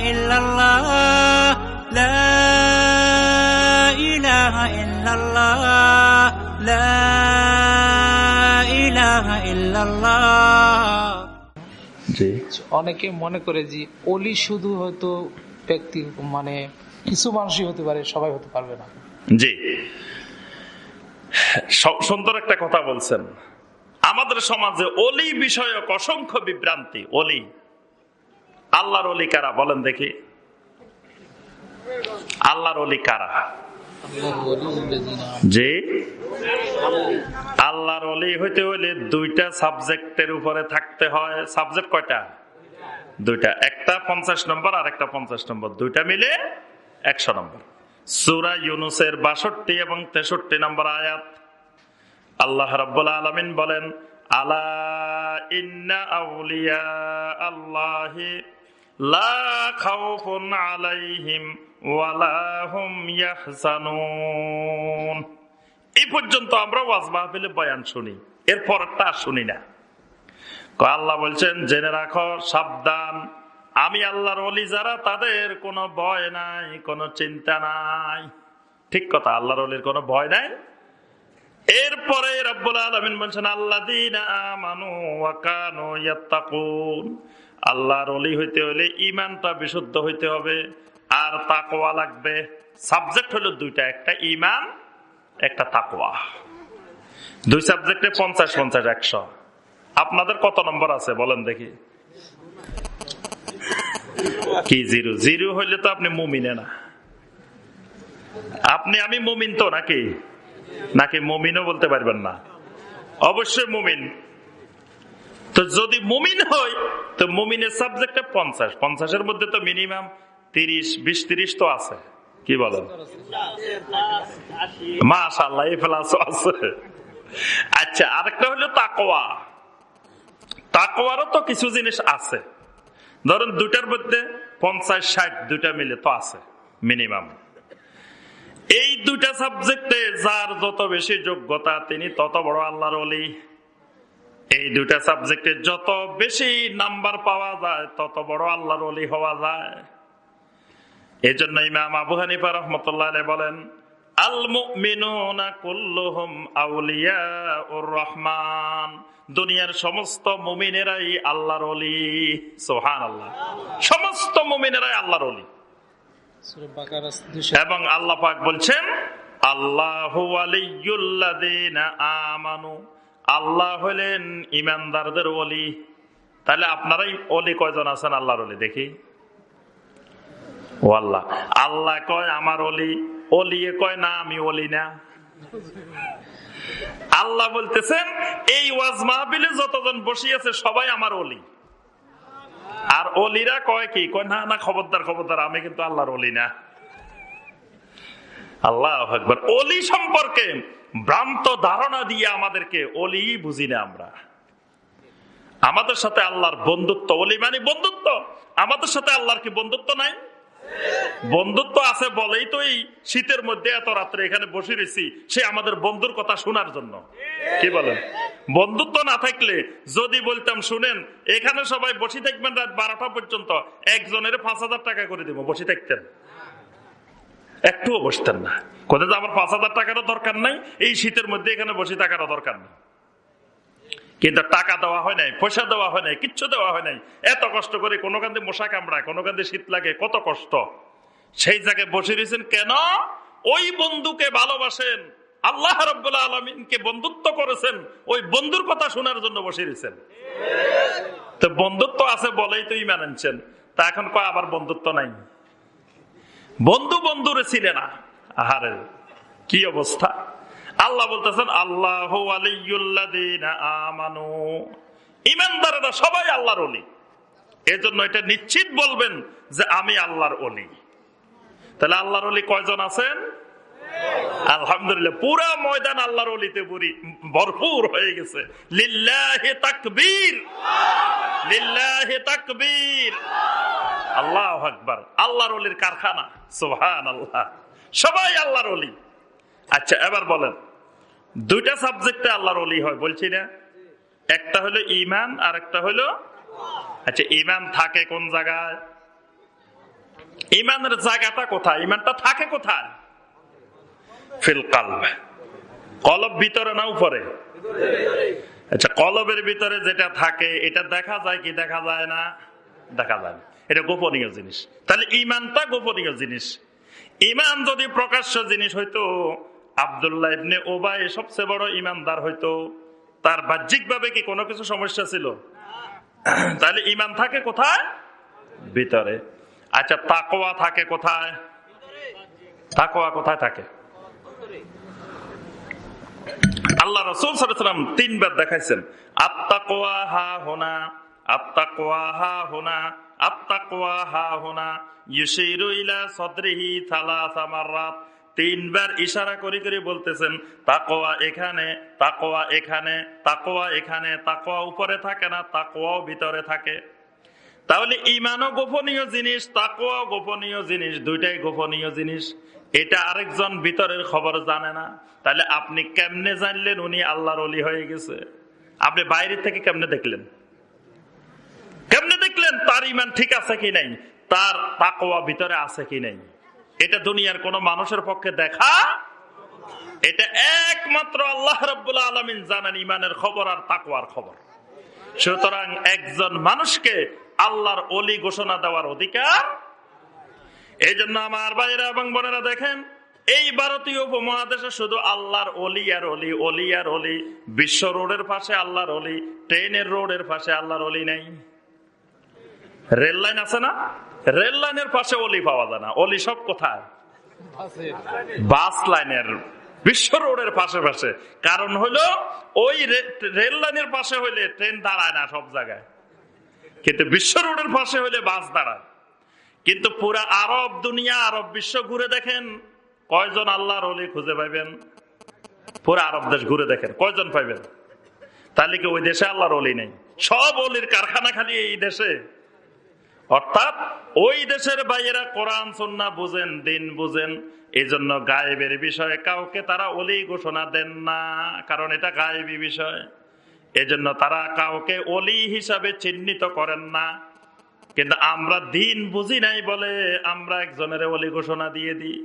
ইল্লাল্লাহ লা ইলাহা ইল্লাল্লাহ লা ইলাহা ইল্লাল্লাহ জি। অনেকে মনে করে যে অলি শুধু হয়তো ব্যক্তি মানে কিছু মানুষই হতে পারে সবাই হতে পারবে না। জি। সুন্দর একটা কথা বলছেন। আমাদের সমাজে অলি বিষয়ক অসংখ্য বিভ্রান্তি অলি। আল্লাহর অলি কারা বলেন দেখি। আল্লাহর অলি কারা? জি। আল্লাহর অলি হইতে হইলে দুইটা সাবজেক্টের উপরে থাকতে হয়। সাবজেক্ট কয়টা? দুইটা। একটা পঞ্চাশ নম্বর আর একটা পঞ্চাশ নম্বর। দুইটা মিলে একশো নম্বর। সুরা ইউনুসের বাষট্টি এবং তেষট্টি নম্বর আয়াত। আল্লাহ রাব্বুল আলামিন বলেন, আলা ইন্না আউলিয়া আল্লাহি আলাইহিম এই পর্যন্ত আমরা ওয়াজ মাহফিলে বয়ান শুনি এরপরটা আর শুনি না। আল্লাহ বলছেন, জেনে রাখো, সাবধান। আমি আল্লাহর অলি যারা, তাদের কোনো ভয় নাই, কোনো চিন্তা নাই। ঠিক কথা, আল্লাহর অলির কোনো ভয় নাই। এরপরে রব্বুল আলমিন বলছেন আল্লাহ আল্লাহর অলি হইতে হলে ইমানটা বিশুদ্ধ হইতে হবে, আর তাকোয়া লাগবে। সাবজেক্ট হলো দুইটা, একটা ইমান একটা তাকোয়া দুই সাবজেক্টে পঞ্চাশ পঞ্চাশ, একশো। আপনাদের কত নম্বর আছে, বলেন দেখি। কি, জিরো? জিরো হইলে তো আপনি মুমিনে না। আপনি, আমি মুমিন তো নাকি? নাকি মুমিনও বলতে পারবেন না? অবশ্যই মুমিন। তো যদি মুমিন হয়, তো মুমিনের সাবজেক্টে পঞ্চাশ। পঞ্চাশের মধ্যে তো মিনিমাম তিরিশ, বিশ, তিরিশ তো আছে। কি বলেন এই প্লাস আছে। আচ্ছা আরেকটা হলো তাকোয়া তাকোয়ারও তো কিছু জিনিস আছে। ধরেন দুটার মধ্যে পঞ্চাশ, ষাট দুটা মিলে তো আছে মিনিমাম এই দুটা সাবজেক্টে যার যত বেশি যোগ্যতা, তিনি তত বড় আল্লাহর অলি এই দুটা সাবজেক্টে যত বেশি নাম্বার পাওয়া যায় তত বড় আল্লাহর অলি হওয়া যায়। এই জন্য ইমাম আবু হানিফা রহমতুল্লাহ বলেন রহমান। দুনিয়ার সমস্ত মুমিনেরাই আল্লাহর অলি সুবহানাল্লাহ। সমস্ত মুমিনেরাই আল্লাহর অলি সূরা বাকারা 200 এবং আল্লাহ পাক বলছেন আল্লাহু আমানু। আল্লাহ হলেন ইমানদারদের অলি তাহলে আপনারাই অলি কয়জন আছেন আল্লাহর অলি দেখি। ও আল্লাহ আল্লাহ কয় আমার অলি অলিয়ে কয় না, আমি অলি না। আল্লাহ বলতেছেন, এই ওয়াজ মাহবিলে যতজন বসিয়েছে সবাই আমার অলি আর অলিরা কয় কি? কয়, না না, খবরদার খবরদার, আমি কিন্তু আল্লাহর অলি না। আল্লাহ অলি সম্পর্কে ভ্রান্ত ধারণা দিয়ে আমাদেরকে অলি বুঝি না আমরা। আমাদের সাথে আল্লাহর বন্ধুত্ব, অলি মানে বন্ধুত্ব। আমাদের সাথে আল্লাহর কি বন্ধুত্ব নাই? বন্ধুত্ব আছে বলেই তো এই শীতের মধ্যে এত রাত্রে এখানে বসে রয়েছি, সে আমাদের বন্ধুর কথা শোনার জন্য। কি বলেন? বন্ধুত্ব না থাকলে, যদি বলতাম, শুনেন, এখানে সবাই বসে থাকবেন রাত বারোটা পর্যন্ত, একজনের পাঁচ হাজার টাকা করে দিব, বসে থাকতেন। একটুও বসতেন না। কোথায় আমার পাঁচ হাজার টাকারও দরকার নাই, এই শীতের মধ্যে এখানে বসে থাকারও দরকার নেই। কিন্তু টাকা দেওয়া হয় নাই, পয়সা দেওয়া হয় নাই, কিচ্ছু দেওয়া হয় নাই। এত কষ্ট করে কোনো কান্দে মশা কামড়ায়, কোনো কান্দে শীত লাগে, কত কষ্ট। সেই জায়গায় বসে রয়েছেন কেন? ওই বন্ধুকে ভালোবাসেন, আল্লাহ রব্বুল্লাহ আলমিনকে বন্ধুত্ব করেছেন, ওই বন্ধুর কথা শোনার জন্য বসে রয়েছেন তো বন্ধুত্ব আছে বলেই তো ইমান তা এখন কয়, আবার বন্ধুত্ব নাই? বন্ধু বন্ধুরে ছিলে না। আহারে, কি অবস্থা? আল্লাহ বলতেছেন, আল্লাহ আমানু। ইমানদারেরা সবাই আল্লাহর অলি এজন্য এটা নিশ্চিত বলবেন যে আমি আল্লাহর অলি তাহলে আল্লাহর অলি কয়জন আছেন? আলহামদুলিল্লাহ, পুরা ময়দান আল্লাহর অলিতে ভরপুর হয়ে গেছে। লিল্লাহে তাকবীর। লিল্লাহে তাকবীর। আল্লাহ আকবার। আল্লাহর অলির কারখানা। সুহান আল্লাহ সবাই আল্লাহর অলি। আচ্ছা এবার বলেন, দুইটা সাবজেক্টে আল্লাহর অলি হয়, বলছি না? একটা হলো ইমান আর একটা হলো আচ্ছা ইমান থাকে কোন জায়গায়? ইমানের জায়গাটা কোথায়? ইমানটা থাকে কোথায়? ফিল কালব। কলব ভিতরে না উপরে? আচ্ছা কলবের ভিতরে যেটা থাকে, এটা দেখা যায় কি দেখা যায় না? দেখা যায় না। এটা গোপনীয় জিনিস। তাহলে ইমানটা গোপনীয় জিনিস। ইমান যদি প্রকাশ্য জিনিস হইতো, আবদুল্লাহ ইবনে ওবাই সবচেয়ে বড় ইমানদার হইতো। তার বাহ্যিক ভাবে কি কোনো কিছু সমস্যা ছিল? তাহলে ইমান থাকে কোথায়? ভিতরে। আচ্ছা তাকোয়া থাকে কোথায়? তাকোয়া কোথায় থাকে? আল্লাহ রসুল সাল্লাম তিনবার দেখাইছেন আত্মা কোয়া হা হোনা আত্মা কোয়া হা হোনা আত্মা কোয়া হা হোনা ইউসিরু ইলা সদরিহি থালাসা মাররাত। তিনবার ইশারা করে করে বলতেছেন তাকোয়া এখানে তাকোয়া এখানে তাকোয়া এখানে তাকোয়া উপরে থাকে না তাকোয়াও ভিতরে থাকে। তাহলে ইমানও গোপনীয় জিনিস তাকোয়া গোপনীয় জিনিস, দুইটাই গোপনীয় জিনিস। এটা আরেকজন ভিতরের খবর জানে না। তাহলে আপনি কেমনে জানলেন উনি আল্লাহর অলি হয়ে গেছে? আপনি বাইরে থেকে কেমনে দেখলেন? কেমনে দেখলেন তার ইমান ঠিক আছে কি নাই? তার তাকোয়া ভিতরে আছে কি নাই? এটা দুনিয়ার কোন মানুষের পক্ষে দেখা এটা একমাত্র আল্লাহ রব্বুল আলমিন জানেন ইমানের খবর আর তাকোয়ার খবর। সুতরাং একজন মানুষকে আল্লাহর অলি ঘোষণা দেওয়ার অধিকার এই জন্য আমার ভাইরা এবং বোনেরা দেখেন, এই ভারতীয় উপমহাদেশে শুধু আল্লাহর অলি আর অলি অলি আর অলি, বিশ্ব রোডের পাশে আল্লাহর অলি, ট্রেনের রোডের পাশে আল্লাহর অলি নেই। রেল লাইন আছে না? রেল লাইনের পাশে অলি পাওয়া যায় না। অলি সব কোথায়? বাস লাইনের, বিশ্ব রোডের পাশে পাশে। কারণ হলো, ওই রেল লাইনের পাশে হইলে ট্রেন দাঁড়ায় না সব জায়গায়। কিন্তু বিশ্ব রোডের পাশে হইলে বাস দাঁড়ায়। কিন্তু পুরা আরব দুনিয়া, আরব বিশ্ব ঘুরে দেখেন। কয়জন আল্লাহর অলি খুঁজে পাইবেন? পুরা আরব দেশ ঘুরে দেখেন, কয়জন পাইবেন? তাহলে কি ওই দেশে আল্লাহর অলি নেই? সব অলির কারখানা খালি এই দেশে। অর্থাৎ ওই দেশের বাইরা কোরআন সন্না বুঝেন, দিন বুঝেন এই জন্য গায়েবের বিষয়ে কাউকে তারা অলি ঘোষণা দেন না, কারণ এটা গায়েবী বিষয়। এজন্য তারা কাউকে অলি হিসাবে চিহ্নিত করেন না। কিন্তু আমরা দিন বুঝি নাই বলে আমরা একজনের অলি ঘোষণা দিয়ে দিই।